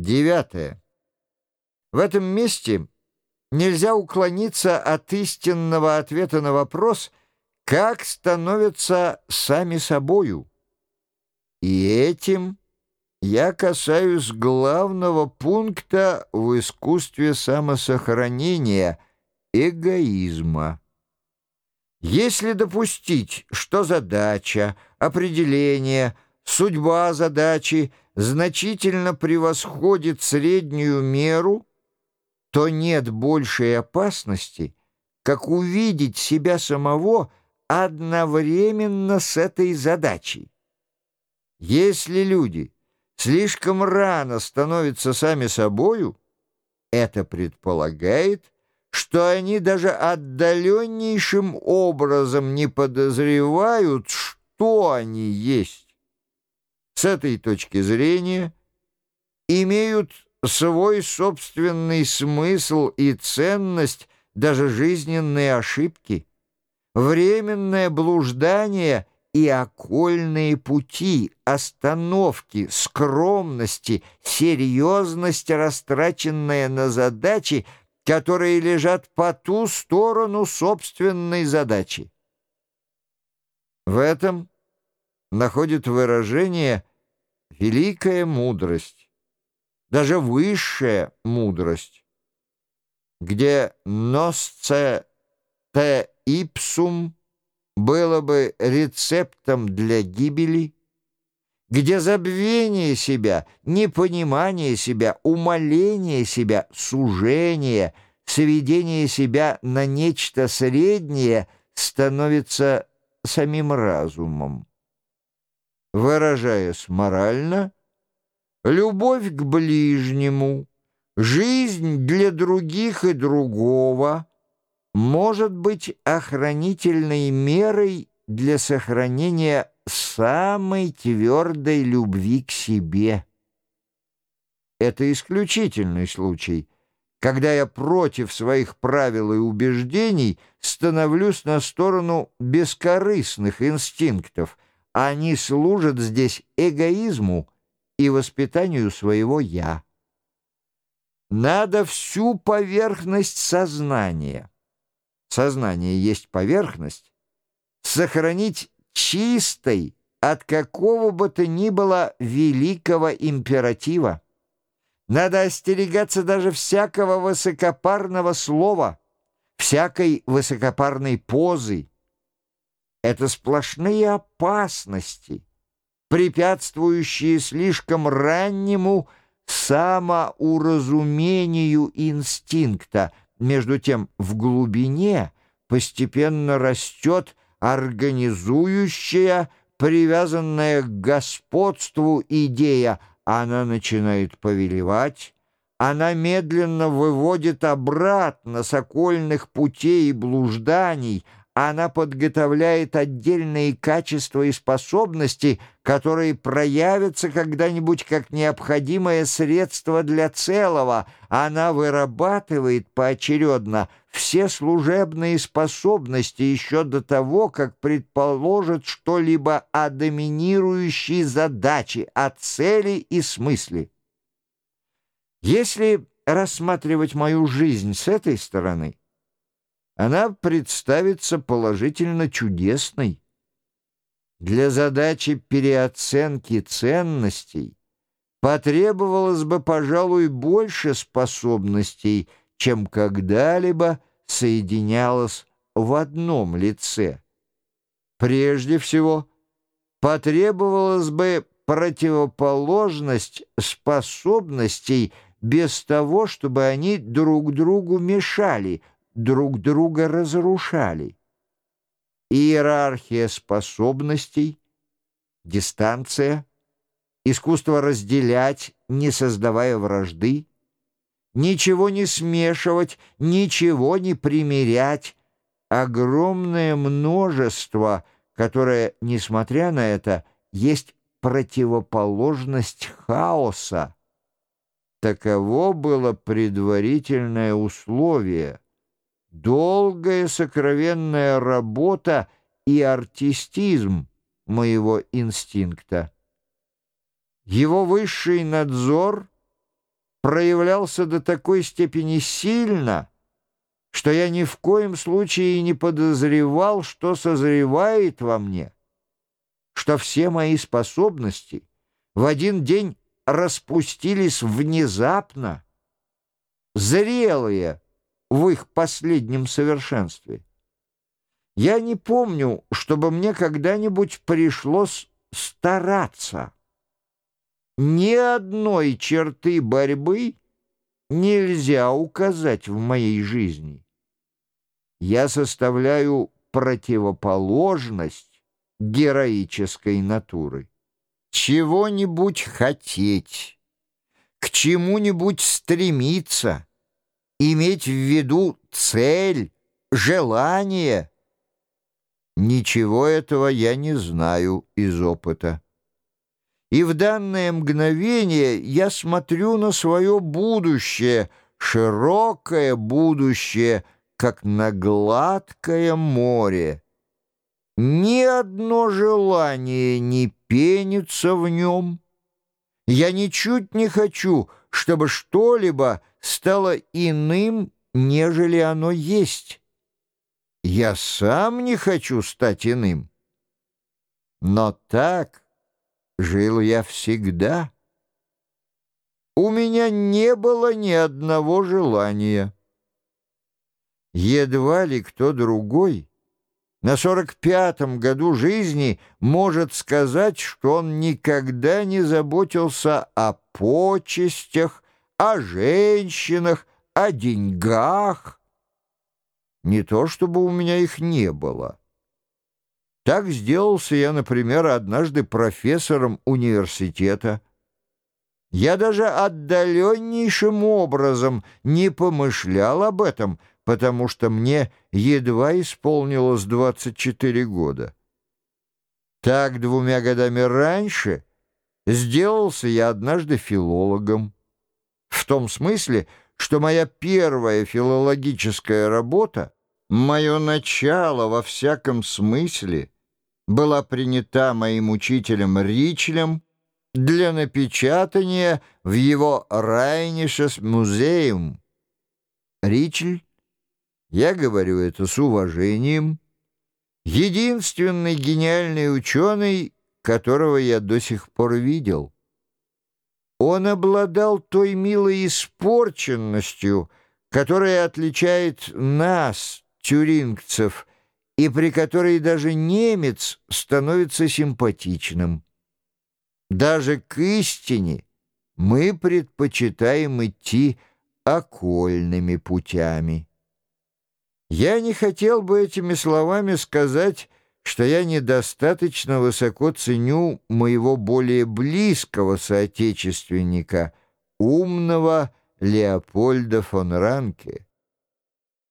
Девятое. В этом месте нельзя уклониться от истинного ответа на вопрос, как становятся сами собою. И этим я касаюсь главного пункта в искусстве самосохранения — эгоизма. Если допустить, что задача, определение, судьба задачи значительно превосходит среднюю меру, то нет большей опасности, как увидеть себя самого одновременно с этой задачей. Если люди слишком рано становятся сами собою, это предполагает, что они даже отдаленнейшим образом не подозревают, что они есть. С этой точки зрения имеют свой собственный смысл и ценность даже жизненные ошибки, временное блуждание и окольные пути, остановки, скромности, серьезность, растраченная на задачи, которые лежат по ту сторону собственной задачи. В этом находит выражение великая мудрость, даже высшая мудрость, где «носце те ипсум» было бы рецептом для гибели, где забвение себя, непонимание себя, умоление себя, сужение, сведение себя на нечто среднее становится самим разумом. Выражаясь морально, любовь к ближнему, жизнь для других и другого — может быть охранительной мерой для сохранения самой твердой любви к себе. Это исключительный случай, когда я против своих правил и убеждений становлюсь на сторону бескорыстных инстинктов. Они служат здесь эгоизму и воспитанию своего «я». Надо всю поверхность сознания сознание есть поверхность, сохранить чистой от какого бы то ни было великого императива. Надо остерегаться даже всякого высокопарного слова, всякой высокопарной позы. Это сплошные опасности, препятствующие слишком раннему самоуразумению инстинкта, между тем, в глубине постепенно растет организующая, привязанная к господству идея. Она начинает повелевать, она медленно выводит обратно с окольных путей и блужданий — она подготовляет отдельные качества и способности, которые проявятся когда-нибудь как необходимое средство для целого. Она вырабатывает поочередно все служебные способности еще до того, как предположит что-либо о доминирующей задаче, о цели и смысле. Если рассматривать мою жизнь с этой стороны, она представится положительно чудесной. Для задачи переоценки ценностей потребовалось бы, пожалуй, больше способностей, чем когда-либо соединялось в одном лице. Прежде всего, потребовалась бы противоположность способностей без того, чтобы они друг другу мешали — друг друга разрушали. Иерархия способностей, дистанция, искусство разделять, не создавая вражды, ничего не смешивать, ничего не примерять, огромное множество, которое, несмотря на это, есть противоположность хаоса. Таково было предварительное условие — долгая сокровенная работа и артистизм моего инстинкта. Его высший надзор проявлялся до такой степени сильно, что я ни в коем случае не подозревал, что созревает во мне, что все мои способности в один день распустились внезапно, зрелые в их последнем совершенстве. Я не помню, чтобы мне когда-нибудь пришлось стараться. Ни одной черты борьбы нельзя указать в моей жизни. Я составляю противоположность героической натуры. Чего-нибудь хотеть, к чему-нибудь стремиться, иметь в виду цель, желание. Ничего этого я не знаю из опыта. И в данное мгновение я смотрю на свое будущее, широкое будущее, как на гладкое море. Ни одно желание не пенится в нем. Я ничуть не хочу, чтобы что-либо стало иным, нежели оно есть. Я сам не хочу стать иным. Но так жил я всегда. У меня не было ни одного желания. Едва ли кто другой на сорок пятом году жизни может сказать, что он никогда не заботился о почестях, о женщинах, о деньгах. Не то чтобы у меня их не было. Так сделался я, например, однажды профессором университета. Я даже отдаленнейшим образом не помышлял об этом, потому что мне едва исполнилось 24 года. Так двумя годами раньше сделался я однажды филологом. В том смысле, что моя первая филологическая работа Мое начало во всяком смысле была принята моим учителем Ричлем для напечатания в его Райнишес музеум. Ричель, я говорю это с уважением, единственный гениальный ученый, которого я до сих пор видел. Он обладал той милой испорченностью, которая отличает нас, тюрингцев, и при которой даже немец становится симпатичным. Даже к истине мы предпочитаем идти окольными путями. Я не хотел бы этими словами сказать, что я недостаточно высоко ценю моего более близкого соотечественника, умного Леопольда фон Ранке.